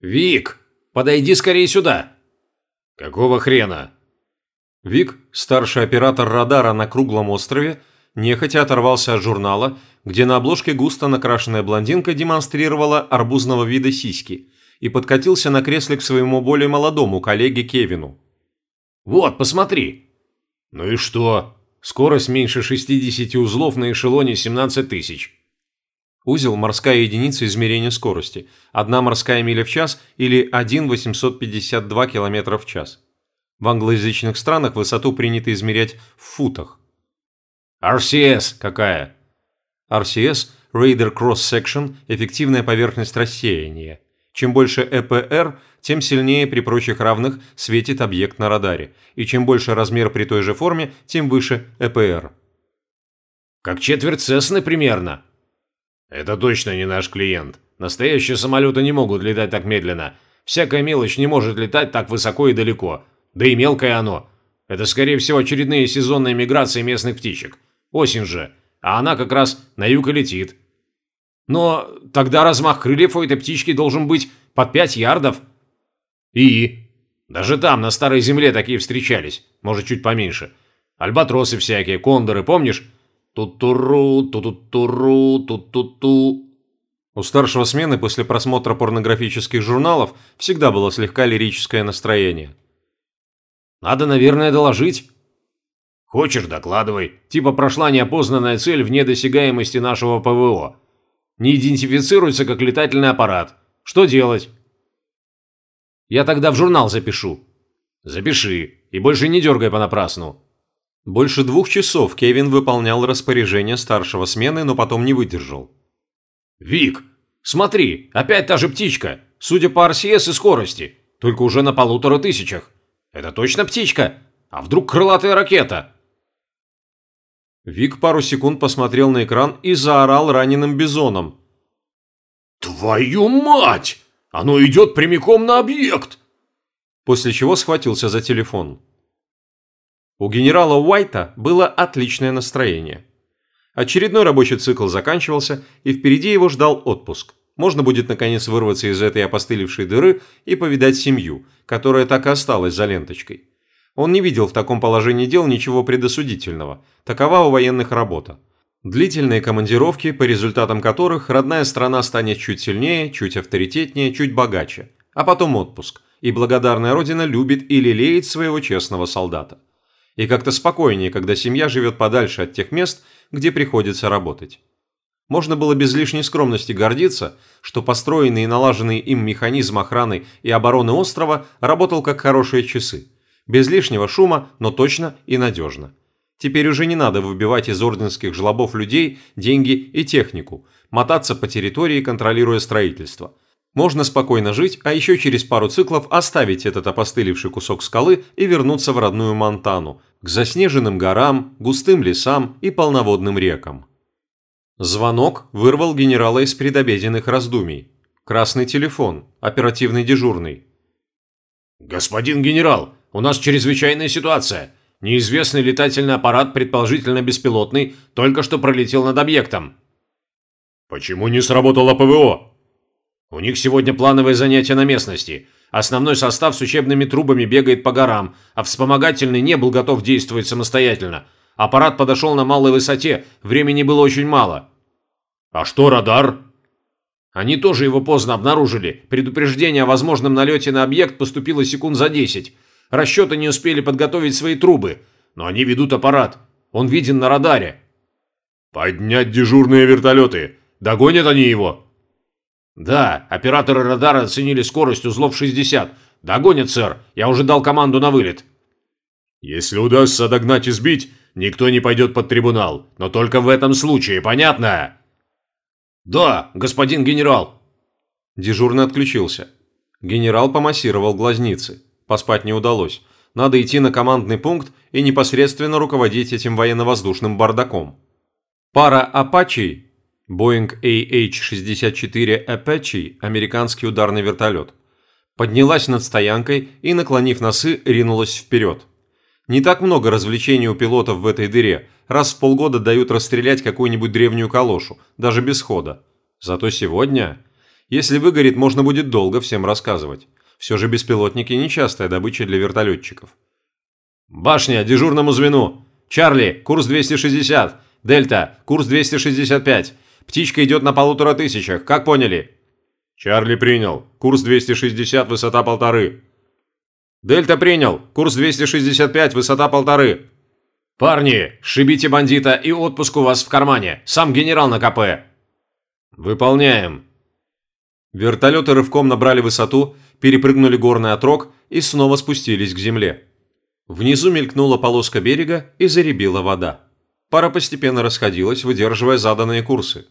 «Вик, подойди скорее сюда!» «Какого хрена?» Вик, старший оператор радара на круглом острове, нехотя оторвался от журнала, где на обложке густо накрашенная блондинка демонстрировала арбузного вида сиськи, и подкатился на кресле к своему более молодому коллеге Кевину. «Вот, посмотри!» «Ну и что? Скорость меньше 60 узлов на эшелоне 17 тысяч». Узел – морская единица измерения скорости, одна морская миля в час или 1,852 км в час. В англоязычных странах высоту принято измерять в футах. RCS какая? RCS – Radar Cross Section – эффективная поверхность рассеяния. Чем больше ЭПР, тем сильнее при прочих равных светит объект на радаре, и чем больше размер при той же форме, тем выше ЭПР. Как четверть Цесны примерно. Это точно не наш клиент. Настоящие самолеты не могут летать так медленно. Всякая мелочь не может летать так высоко и далеко. Да и мелкое оно. Это, скорее всего, очередные сезонные миграции местных птичек. Осень же. А она как раз на юг и летит. Но тогда размах крыльев у этой птички должен быть под 5 ярдов. И? Даже там, на старой земле, такие встречались. Может, чуть поменьше. Альбатросы всякие, кондоры, помнишь? Тут-туру, тут-туру, тут-ту-ту. У старшего смены после просмотра порнографических журналов всегда было слегка лирическое настроение. «Надо, наверное, доложить». «Хочешь, докладывай. Типа прошла неопознанная цель вне досягаемости нашего ПВО не идентифицируется как летательный аппарат. Что делать? Я тогда в журнал запишу. Запиши. И больше не дергай понапрасну. Больше двух часов Кевин выполнял распоряжение старшего смены, но потом не выдержал. «Вик, смотри, опять та же птичка. Судя по RCS и скорости. Только уже на полутора тысячах. Это точно птичка? А вдруг крылатая ракета?» Вик пару секунд посмотрел на экран и заорал раненым бизоном. «Твою мать! Оно идет прямиком на объект!» После чего схватился за телефон. У генерала Уайта было отличное настроение. Очередной рабочий цикл заканчивался, и впереди его ждал отпуск. Можно будет наконец вырваться из этой опостылевшей дыры и повидать семью, которая так и осталась за ленточкой. Он не видел в таком положении дел ничего предосудительного. Такова у военных работа. Длительные командировки, по результатам которых родная страна станет чуть сильнее, чуть авторитетнее, чуть богаче. А потом отпуск. И благодарная родина любит и лелеет своего честного солдата. И как-то спокойнее, когда семья живет подальше от тех мест, где приходится работать. Можно было без лишней скромности гордиться, что построенный и налаженный им механизм охраны и обороны острова работал как хорошие часы – без лишнего шума, но точно и надежно. Теперь уже не надо выбивать из орденских жлобов людей деньги и технику, мотаться по территории, контролируя строительство. Можно спокойно жить, а еще через пару циклов оставить этот опостылевший кусок скалы и вернуться в родную Монтану, к заснеженным горам, густым лесам и полноводным рекам. Звонок вырвал генерала из предобеденных раздумий. Красный телефон, оперативный дежурный. «Господин генерал, у нас чрезвычайная ситуация. Неизвестный летательный аппарат, предположительно беспилотный, только что пролетел над объектом». «Почему не сработало ПВО?» «У них сегодня плановое занятие на местности. Основной состав с учебными трубами бегает по горам, а вспомогательный не был готов действовать самостоятельно. Аппарат подошел на малой высоте, времени было очень мало». «А что радар?» Они тоже его поздно обнаружили. Предупреждение о возможном налете на объект поступило секунд за 10. Расчеты не успели подготовить свои трубы, но они ведут аппарат. Он виден на радаре. Поднять дежурные вертолеты. Догонят они его? Да, операторы радара оценили скорость узлов 60. Догонят, сэр. Я уже дал команду на вылет. Если удастся догнать и сбить, никто не пойдет под трибунал. Но только в этом случае, понятно? Да, господин генерал. Дежурный отключился. Генерал помассировал глазницы. Поспать не удалось. Надо идти на командный пункт и непосредственно руководить этим военно-воздушным бардаком. Пара «Апачей» Boeing AH-64 Apache, американский ударный вертолет, поднялась над стоянкой и, наклонив носы, ринулась вперед. Не так много развлечений у пилотов в этой дыре, раз в полгода дают расстрелять какую-нибудь древнюю калошу, даже без хода. Зато сегодня Если выгорит, можно будет долго всем рассказывать. Все же беспилотники – нечастая добыча для вертолетчиков. «Башня, дежурному звену! Чарли, курс 260! Дельта, курс 265! Птичка идет на полутора тысячах, как поняли?» «Чарли принял. Курс 260, высота полторы». «Дельта принял. Курс 265, высота полторы». «Парни, шибите бандита и отпуск у вас в кармане. Сам генерал на КП». «Выполняем». Вертолеты рывком набрали высоту, перепрыгнули горный отрог и снова спустились к земле. Внизу мелькнула полоска берега и заребила вода. Пара постепенно расходилась, выдерживая заданные курсы.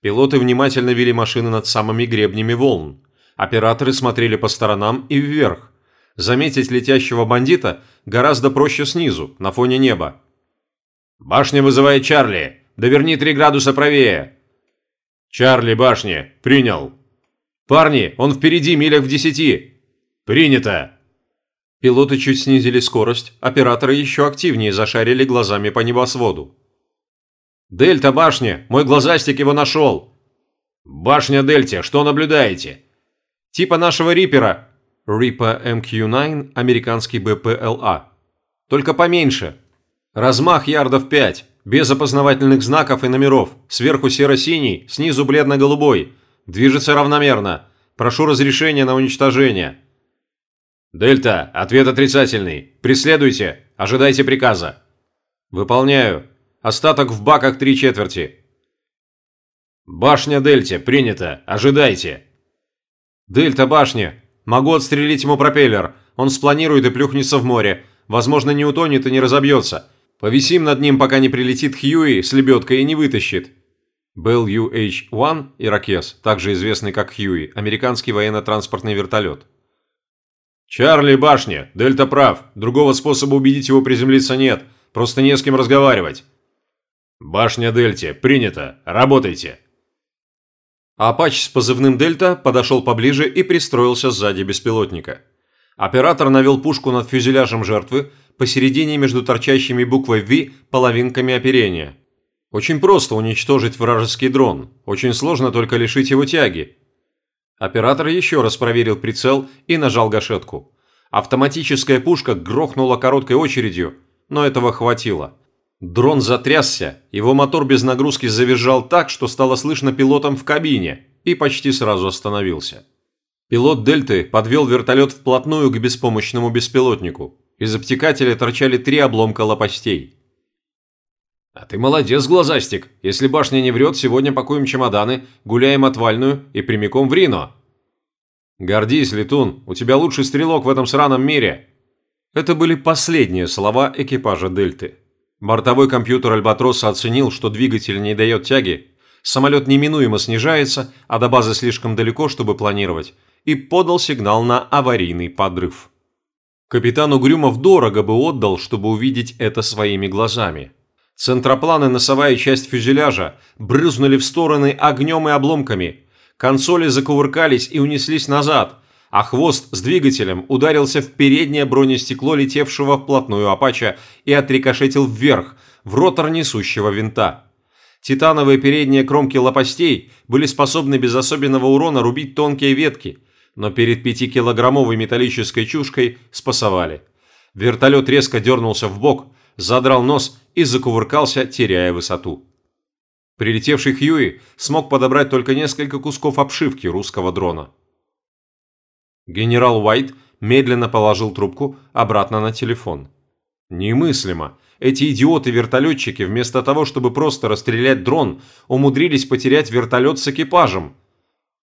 Пилоты внимательно вели машины над самыми гребнями волн. Операторы смотрели по сторонам и вверх. Заметить летящего бандита гораздо проще снизу, на фоне неба. «Башня вызывает Чарли! Доверни три градуса правее!» «Чарли, башня! Принял!» «Парни, он впереди, милях в десяти!» «Принято!» Пилоты чуть снизили скорость, операторы еще активнее зашарили глазами по небосводу. «Дельта, башня! Мой глазастик его нашел!» «Башня Дельте, что наблюдаете?» «Типа нашего Рипера». Рипа МК-9, американский БПЛА. «Только поменьше. Размах ярдов 5, без опознавательных знаков и номеров. Сверху серо-синий, снизу бледно-голубой. Движется равномерно. Прошу разрешения на уничтожение». «Дельта, ответ отрицательный. Преследуйте. Ожидайте приказа». «Выполняю. Остаток в баках три четверти». «Башня Дельте, принято. Ожидайте». «Дельта, башня. Могу отстрелить ему пропеллер. Он спланирует и плюхнется в море. Возможно, не утонет и не разобьется. Повисим над ним, пока не прилетит Хьюи с лебедкой и не вытащит». Bell UH-1 «Иракес», также известный как Хьюи, американский военно-транспортный вертолет. «Чарли, башня, Дельта прав. Другого способа убедить его приземлиться нет. Просто не с кем разговаривать. «Башня Дельте, принято. Работайте!» Апач с позывным «Дельта» подошел поближе и пристроился сзади беспилотника. Оператор навел пушку над фюзеляжем жертвы посередине между торчащими буквой «V» половинками оперения. Очень просто уничтожить вражеский дрон, очень сложно только лишить его тяги. Оператор еще раз проверил прицел и нажал гашетку. Автоматическая пушка грохнула короткой очередью, но этого хватило. Дрон затрясся, его мотор без нагрузки завизжал так, что стало слышно пилотам в кабине, и почти сразу остановился. Пилот «Дельты» подвел вертолет вплотную к беспомощному беспилотнику. Из обтекателя торчали три обломка лопастей. «А ты молодец, глазастик. Если башня не врет, сегодня пакуем чемоданы, гуляем отвальную и прямиком в Рино». «Гордись, летун, у тебя лучший стрелок в этом сраном мире». Это были последние слова экипажа «Дельты». Бортовой компьютер Альбатроса оценил, что двигатель не дает тяги, самолет неминуемо снижается, а до базы слишком далеко, чтобы планировать, и подал сигнал на аварийный подрыв. Капитан Угрюмов дорого бы отдал, чтобы увидеть это своими глазами. Центроплан и носовая часть фюзеляжа брызнули в стороны огнем и обломками, консоли закувыркались и унеслись назад, а хвост с двигателем ударился в переднее бронестекло летевшего вплотную Апача и отрикошетил вверх, в ротор несущего винта. Титановые передние кромки лопастей были способны без особенного урона рубить тонкие ветки, но перед пятикилограммовой металлической чушкой спасовали. Вертолет резко дернулся в бок, задрал нос и закувыркался, теряя высоту. Прилетевший Хьюи смог подобрать только несколько кусков обшивки русского дрона. Генерал Уайт медленно положил трубку обратно на телефон. Немыслимо. Эти идиоты-вертолетчики вместо того, чтобы просто расстрелять дрон, умудрились потерять вертолет с экипажем.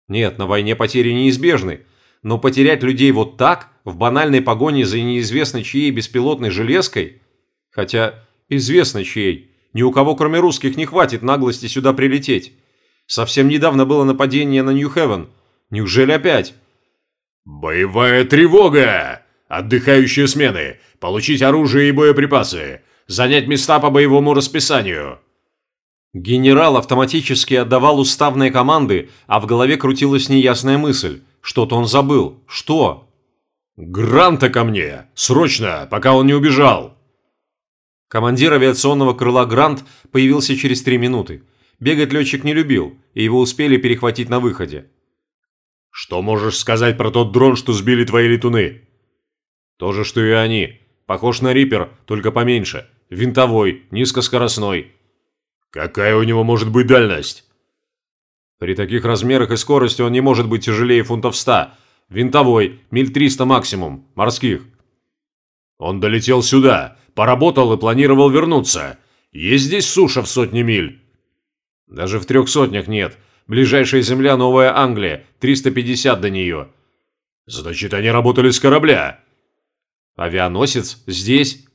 Нет, на войне потери неизбежны. Но потерять людей вот так, в банальной погоне за неизвестно чьей беспилотной железкой? Хотя, известно чьей. Ни у кого, кроме русских, не хватит наглости сюда прилететь. Совсем недавно было нападение на Нью-Хевен. Неужели опять? «Боевая тревога! Отдыхающие смены! Получить оружие и боеприпасы! Занять места по боевому расписанию!» Генерал автоматически отдавал уставные команды, а в голове крутилась неясная мысль. Что-то он забыл. Что? «Гранта ко мне! Срочно, пока он не убежал!» Командир авиационного крыла Грант появился через три минуты. Бегать летчик не любил, и его успели перехватить на выходе. «Что можешь сказать про тот дрон, что сбили твои летуны?» «То же, что и они. Похож на Риппер, только поменьше. Винтовой, низкоскоростной». «Какая у него может быть дальность?» «При таких размерах и скорости он не может быть тяжелее фунтов 100. Винтовой, миль 300 максимум, морских». «Он долетел сюда, поработал и планировал вернуться. Есть здесь суша в сотни миль?» «Даже в трех сотнях нет. Ближайшая земля – Новая Англия, 350 до нее». «Значит, они работали с корабля?» «Авианосец? Здесь?»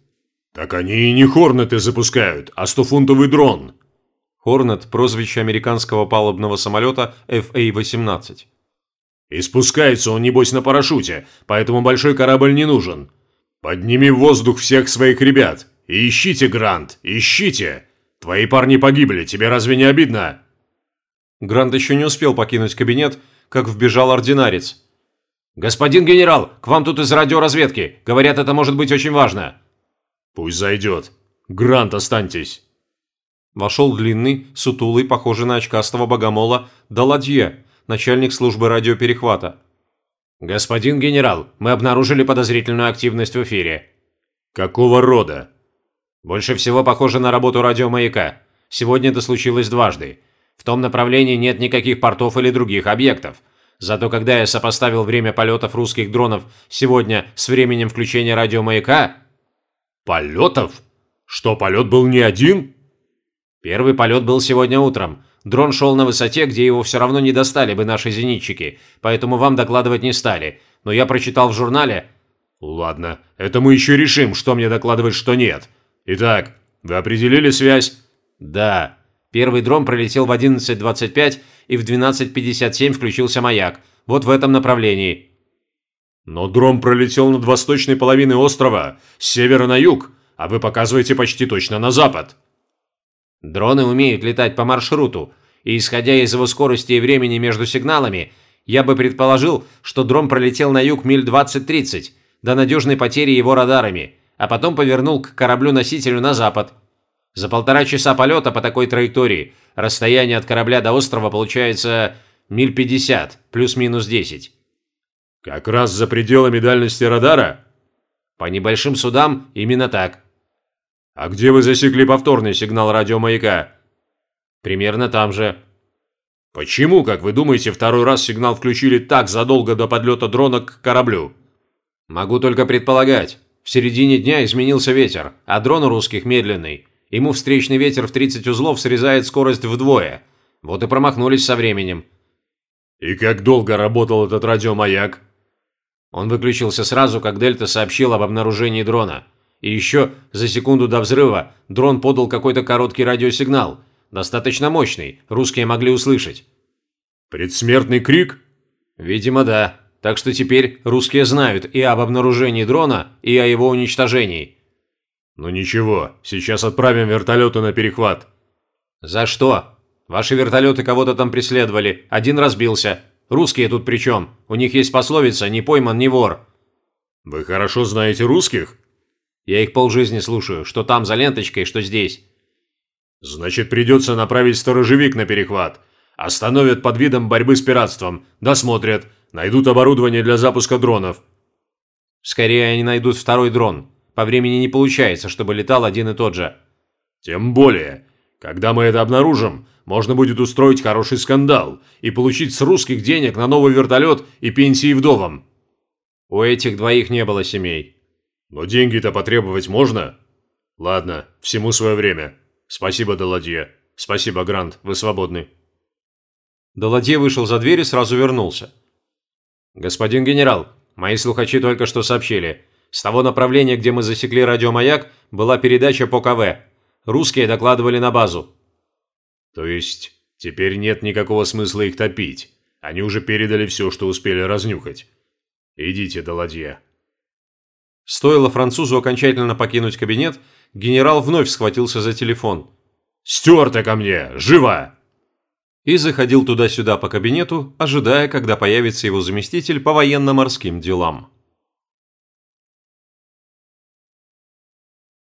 «Так они и не Хорнеты запускают, а стофунтовый дрон». Хорнет – прозвище американского палубного самолета FA-18. «И спускается он, небось, на парашюте, поэтому большой корабль не нужен. Подними в воздух всех своих ребят. И ищите, Грант, ищите. Твои парни погибли, тебе разве не обидно?» Грант еще не успел покинуть кабинет, как вбежал ординарец. «Господин генерал, к вам тут из радиоразведки. Говорят, это может быть очень важно». «Пусть зайдет. Грант, останьтесь». Вошел длинный, сутулый, похожий на очкастого богомола, Даладье, начальник службы радиоперехвата. «Господин генерал, мы обнаружили подозрительную активность в эфире». «Какого рода?» «Больше всего похоже на работу радиомаяка. Сегодня это случилось дважды. В том направлении нет никаких портов или других объектов. Зато когда я сопоставил время полетов русских дронов сегодня с временем включения радиомаяка...» «Полетов? Что, полет был не один?» «Первый полет был сегодня утром. Дрон шел на высоте, где его все равно не достали бы наши зенитчики, поэтому вам докладывать не стали. Но я прочитал в журнале...» «Ладно, это мы еще решим, что мне докладывать, что нет. Итак, вы определили связь?» «Да. Первый дрон пролетел в 11.25 и в 12.57 включился маяк. Вот в этом направлении». «Но дрон пролетел над восточной половиной острова, с севера на юг, а вы показываете почти точно на запад». Дроны умеют летать по маршруту, и исходя из его скорости и времени между сигналами, я бы предположил, что дрон пролетел на юг миль 20-30, до надежной потери его радарами, а потом повернул к кораблю-носителю на запад. За полтора часа полета по такой траектории расстояние от корабля до острова получается миль 50, плюс-минус 10. Как раз за пределами дальности радара? По небольшим судам именно так. А где вы засекли повторный сигнал радиомаяка? Примерно там же. Почему, как вы думаете, второй раз сигнал включили так задолго до подлета дрона к кораблю? Могу только предполагать. В середине дня изменился ветер, а дрон у русских медленный. Ему встречный ветер в 30 узлов срезает скорость вдвое. Вот и промахнулись со временем. И как долго работал этот радиомаяк? Он выключился сразу, как Дельта сообщил об обнаружении дрона. И еще за секунду до взрыва дрон подал какой-то короткий радиосигнал. Достаточно мощный, русские могли услышать. «Предсмертный крик?» «Видимо, да. Так что теперь русские знают и об обнаружении дрона, и о его уничтожении». «Ну ничего, сейчас отправим вертолеты на перехват». «За что? Ваши вертолеты кого-то там преследовали, один разбился. Русские тут при чем? У них есть пословица «не пойман, не вор». «Вы хорошо знаете русских?» Я их полжизни слушаю, что там за ленточкой, что здесь. Значит, придется направить сторожевик на перехват. Остановят под видом борьбы с пиратством, досмотрят, найдут оборудование для запуска дронов. Скорее они найдут второй дрон. По времени не получается, чтобы летал один и тот же. Тем более, когда мы это обнаружим, можно будет устроить хороший скандал и получить с русских денег на новый вертолет и пенсии вдовам. У этих двоих не было семей. Но деньги-то потребовать можно? Ладно, всему свое время. Спасибо, Даладье. Спасибо, Грант, вы свободны. Даладье вышел за дверь и сразу вернулся. Господин генерал, мои слухачи только что сообщили. С того направления, где мы засекли радиомаяк, была передача по КВ. Русские докладывали на базу. То есть, теперь нет никакого смысла их топить. Они уже передали все, что успели разнюхать. Идите, Даладье. Стоило французу окончательно покинуть кабинет, генерал вновь схватился за телефон. «Стюарта ко мне! Живо!» И заходил туда-сюда по кабинету, ожидая, когда появится его заместитель по военно-морским делам.